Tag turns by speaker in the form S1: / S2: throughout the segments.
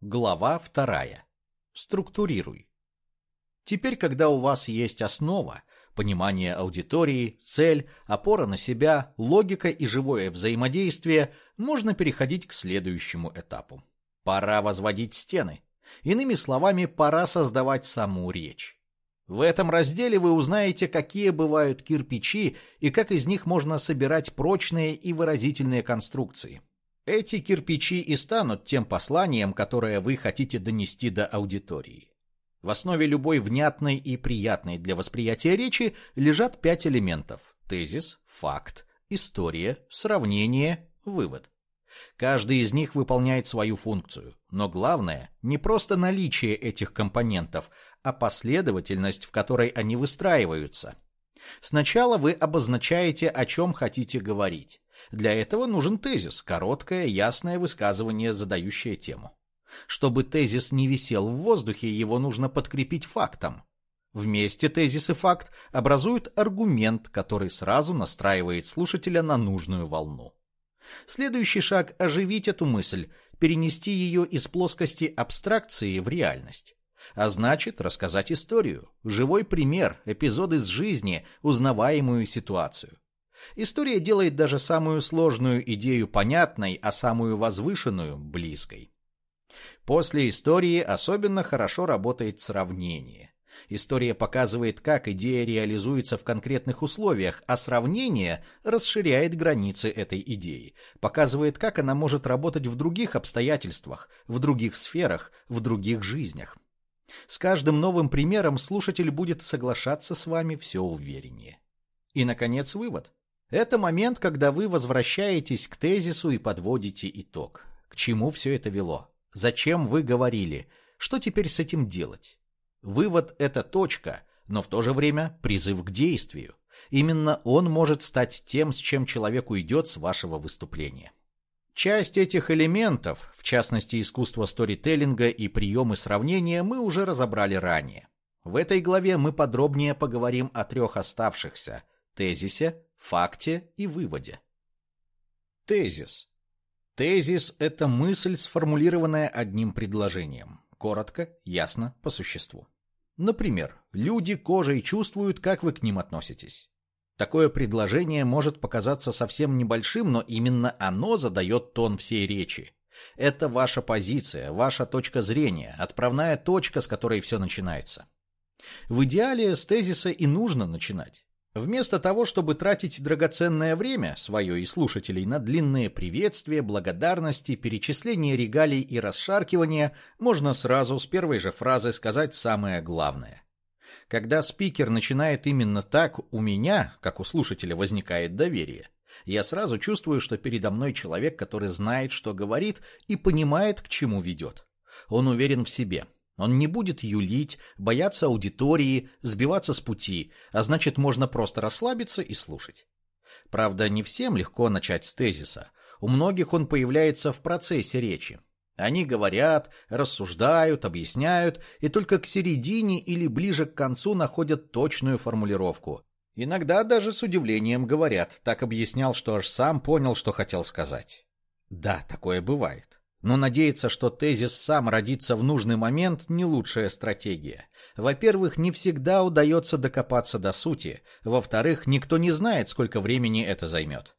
S1: Глава вторая. Структурируй. Теперь, когда у вас есть основа, понимание аудитории, цель, опора на себя, логика и живое взаимодействие, можно переходить к следующему этапу. Пора возводить стены. Иными словами, пора создавать саму речь. В этом разделе вы узнаете, какие бывают кирпичи и как из них можно собирать прочные и выразительные конструкции. Эти кирпичи и станут тем посланием, которое вы хотите донести до аудитории. В основе любой внятной и приятной для восприятия речи лежат пять элементов – тезис, факт, история, сравнение, вывод. Каждый из них выполняет свою функцию, но главное – не просто наличие этих компонентов, а последовательность, в которой они выстраиваются. Сначала вы обозначаете, о чем хотите говорить. Для этого нужен тезис, короткое, ясное высказывание, задающее тему. Чтобы тезис не висел в воздухе, его нужно подкрепить фактом. Вместе тезис и факт образуют аргумент, который сразу настраивает слушателя на нужную волну. Следующий шаг – оживить эту мысль, перенести ее из плоскости абстракции в реальность. А значит, рассказать историю, живой пример, эпизод из жизни, узнаваемую ситуацию. История делает даже самую сложную идею понятной, а самую возвышенную – близкой. После истории особенно хорошо работает сравнение. История показывает, как идея реализуется в конкретных условиях, а сравнение расширяет границы этой идеи, показывает, как она может работать в других обстоятельствах, в других сферах, в других жизнях. С каждым новым примером слушатель будет соглашаться с вами все увереннее. И, наконец, вывод. Это момент, когда вы возвращаетесь к тезису и подводите итог. К чему все это вело? Зачем вы говорили? Что теперь с этим делать? Вывод – это точка, но в то же время призыв к действию. Именно он может стать тем, с чем человек уйдет с вашего выступления. Часть этих элементов, в частности искусство сторителлинга и приемы сравнения, мы уже разобрали ранее. В этой главе мы подробнее поговорим о трех оставшихся – тезисе, факте и выводе. Тезис. Тезис – это мысль, сформулированная одним предложением. Коротко, ясно, по существу. Например, люди кожей чувствуют, как вы к ним относитесь. Такое предложение может показаться совсем небольшим, но именно оно задает тон всей речи. Это ваша позиция, ваша точка зрения, отправная точка, с которой все начинается. В идеале с тезиса и нужно начинать. Вместо того, чтобы тратить драгоценное время, свое и слушателей, на длинные приветствия, благодарности, перечисление регалий и расшаркивания, можно сразу с первой же фразы сказать самое главное. Когда спикер начинает именно так, у меня, как у слушателя, возникает доверие. Я сразу чувствую, что передо мной человек, который знает, что говорит, и понимает, к чему ведет. Он уверен в себе. Он не будет юлить, бояться аудитории, сбиваться с пути, а значит, можно просто расслабиться и слушать. Правда, не всем легко начать с тезиса. У многих он появляется в процессе речи. Они говорят, рассуждают, объясняют, и только к середине или ближе к концу находят точную формулировку. Иногда даже с удивлением говорят, так объяснял, что аж сам понял, что хотел сказать. Да, такое бывает. Но надеяться, что тезис сам родится в нужный момент, не лучшая стратегия. Во-первых, не всегда удается докопаться до сути. Во-вторых, никто не знает, сколько времени это займет.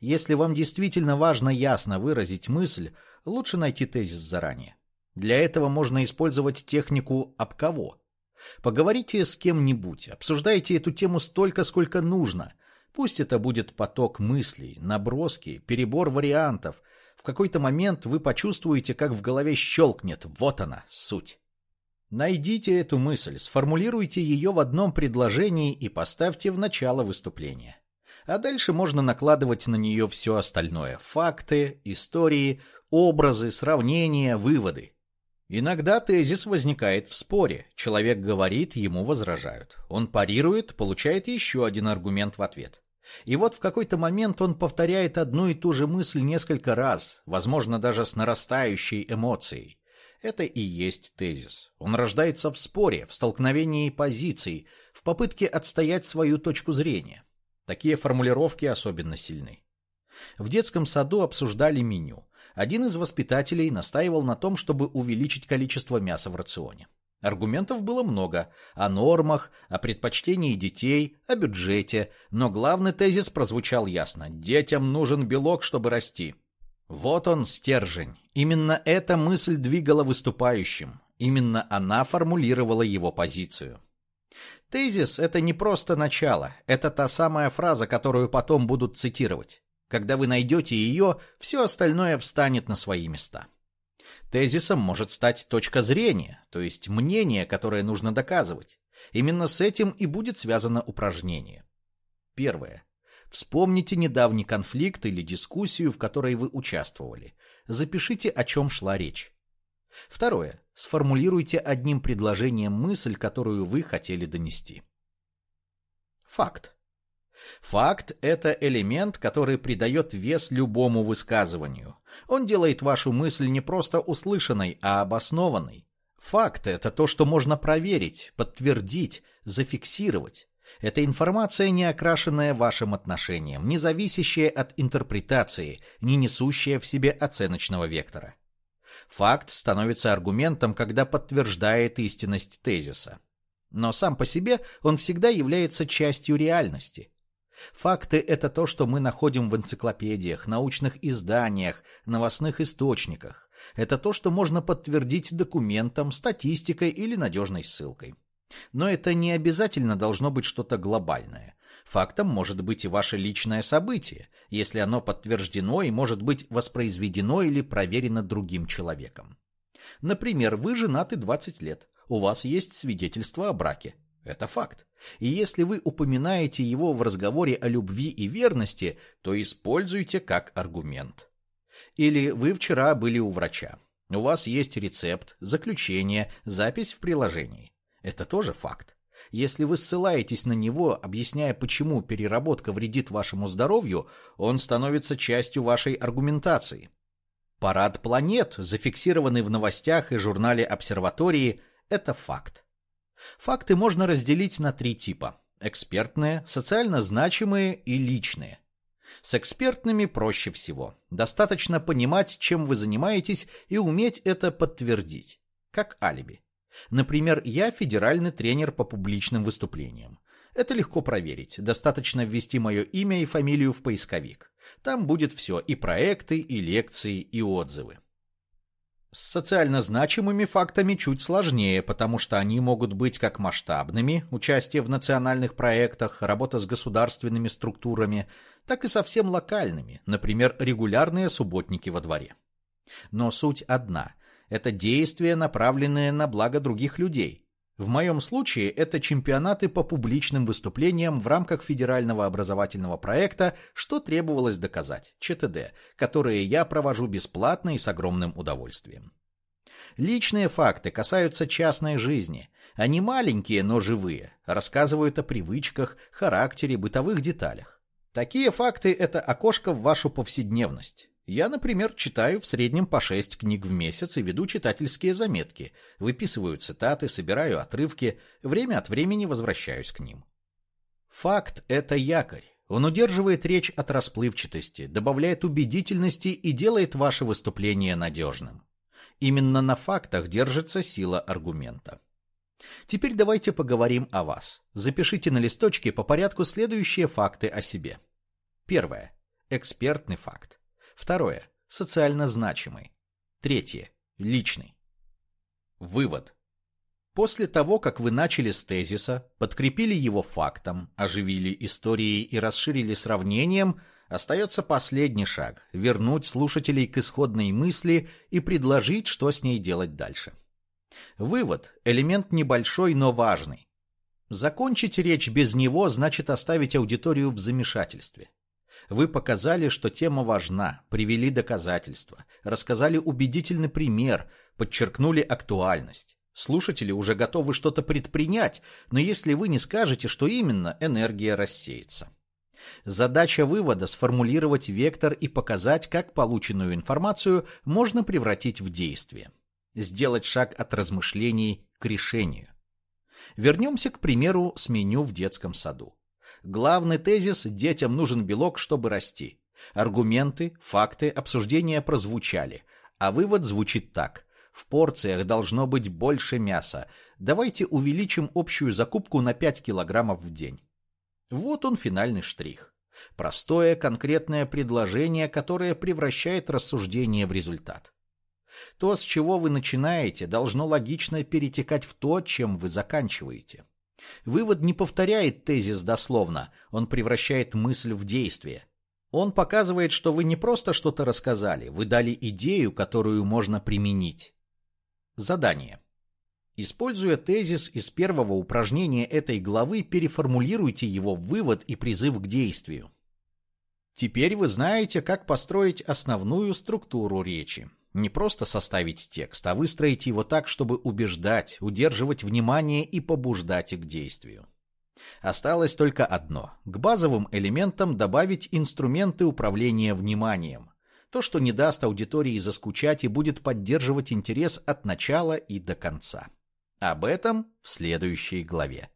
S1: Если вам действительно важно ясно выразить мысль, лучше найти тезис заранее. Для этого можно использовать технику «об кого». Поговорите с кем-нибудь, обсуждайте эту тему столько, сколько нужно. Пусть это будет поток мыслей, наброски, перебор вариантов – в какой-то момент вы почувствуете, как в голове щелкнет. Вот она, суть. Найдите эту мысль, сформулируйте ее в одном предложении и поставьте в начало выступления. А дальше можно накладывать на нее все остальное – факты, истории, образы, сравнения, выводы. Иногда тезис возникает в споре. Человек говорит, ему возражают. Он парирует, получает еще один аргумент в ответ. И вот в какой-то момент он повторяет одну и ту же мысль несколько раз, возможно, даже с нарастающей эмоцией. Это и есть тезис. Он рождается в споре, в столкновении позиций, в попытке отстоять свою точку зрения. Такие формулировки особенно сильны. В детском саду обсуждали меню. Один из воспитателей настаивал на том, чтобы увеличить количество мяса в рационе. Аргументов было много – о нормах, о предпочтении детей, о бюджете, но главный тезис прозвучал ясно – детям нужен белок, чтобы расти. Вот он, стержень. Именно эта мысль двигала выступающим. Именно она формулировала его позицию. Тезис – это не просто начало, это та самая фраза, которую потом будут цитировать. Когда вы найдете ее, все остальное встанет на свои места. Тезисом может стать точка зрения, то есть мнение, которое нужно доказывать. Именно с этим и будет связано упражнение. Первое. Вспомните недавний конфликт или дискуссию, в которой вы участвовали. Запишите, о чем шла речь. Второе. Сформулируйте одним предложением мысль, которую вы хотели донести. Факт. Факт – это элемент, который придает вес любому высказыванию. Он делает вашу мысль не просто услышанной, а обоснованной. Факт – это то, что можно проверить, подтвердить, зафиксировать. Это информация, не окрашенная вашим отношением, не зависящая от интерпретации, не несущая в себе оценочного вектора. Факт становится аргументом, когда подтверждает истинность тезиса. Но сам по себе он всегда является частью реальности. Факты – это то, что мы находим в энциклопедиях, научных изданиях, новостных источниках. Это то, что можно подтвердить документом, статистикой или надежной ссылкой. Но это не обязательно должно быть что-то глобальное. Фактом может быть и ваше личное событие, если оно подтверждено и может быть воспроизведено или проверено другим человеком. Например, вы женаты 20 лет, у вас есть свидетельство о браке. Это факт. И если вы упоминаете его в разговоре о любви и верности, то используйте как аргумент. Или вы вчера были у врача. У вас есть рецепт, заключение, запись в приложении. Это тоже факт. Если вы ссылаетесь на него, объясняя, почему переработка вредит вашему здоровью, он становится частью вашей аргументации. Парад планет, зафиксированный в новостях и журнале обсерватории, это факт. Факты можно разделить на три типа – экспертные, социально значимые и личные. С экспертными проще всего. Достаточно понимать, чем вы занимаетесь, и уметь это подтвердить. Как алиби. Например, я федеральный тренер по публичным выступлениям. Это легко проверить. Достаточно ввести мое имя и фамилию в поисковик. Там будет все, и проекты, и лекции, и отзывы. С социально значимыми фактами чуть сложнее, потому что они могут быть как масштабными, участие в национальных проектах, работа с государственными структурами, так и совсем локальными, например, регулярные субботники во дворе. Но суть одна это действия, направленные на благо других людей. В моем случае это чемпионаты по публичным выступлениям в рамках федерального образовательного проекта «Что требовалось доказать» ЧТД, которые я провожу бесплатно и с огромным удовольствием. Личные факты касаются частной жизни. Они маленькие, но живые, рассказывают о привычках, характере, бытовых деталях. Такие факты – это окошко в вашу повседневность. Я, например, читаю в среднем по шесть книг в месяц и веду читательские заметки, выписываю цитаты, собираю отрывки, время от времени возвращаюсь к ним. Факт – это якорь. Он удерживает речь от расплывчатости, добавляет убедительности и делает ваше выступление надежным. Именно на фактах держится сила аргумента. Теперь давайте поговорим о вас. Запишите на листочке по порядку следующие факты о себе. Первое. Экспертный факт. Второе. Социально значимый. Третье. Личный. Вывод. После того, как вы начали с тезиса, подкрепили его фактом, оживили историей и расширили сравнением, остается последний шаг – вернуть слушателей к исходной мысли и предложить, что с ней делать дальше. Вывод – элемент небольшой, но важный. Закончить речь без него значит оставить аудиторию в замешательстве. Вы показали, что тема важна, привели доказательства, рассказали убедительный пример, подчеркнули актуальность. Слушатели уже готовы что-то предпринять, но если вы не скажете, что именно, энергия рассеется. Задача вывода – сформулировать вектор и показать, как полученную информацию можно превратить в действие. Сделать шаг от размышлений к решению. Вернемся к примеру с меню в детском саду. Главный тезис – детям нужен белок, чтобы расти. Аргументы, факты, обсуждения прозвучали, а вывод звучит так. В порциях должно быть больше мяса. Давайте увеличим общую закупку на 5 килограммов в день. Вот он финальный штрих. Простое конкретное предложение, которое превращает рассуждение в результат. То, с чего вы начинаете, должно логично перетекать в то, чем вы заканчиваете. Вывод не повторяет тезис дословно, он превращает мысль в действие. Он показывает, что вы не просто что-то рассказали, вы дали идею, которую можно применить. Задание. Используя тезис из первого упражнения этой главы, переформулируйте его в вывод и призыв к действию. Теперь вы знаете, как построить основную структуру речи. Не просто составить текст, а выстроить его так, чтобы убеждать, удерживать внимание и побуждать к действию. Осталось только одно – к базовым элементам добавить инструменты управления вниманием. То, что не даст аудитории заскучать и будет поддерживать интерес от начала и до конца. Об этом в следующей главе.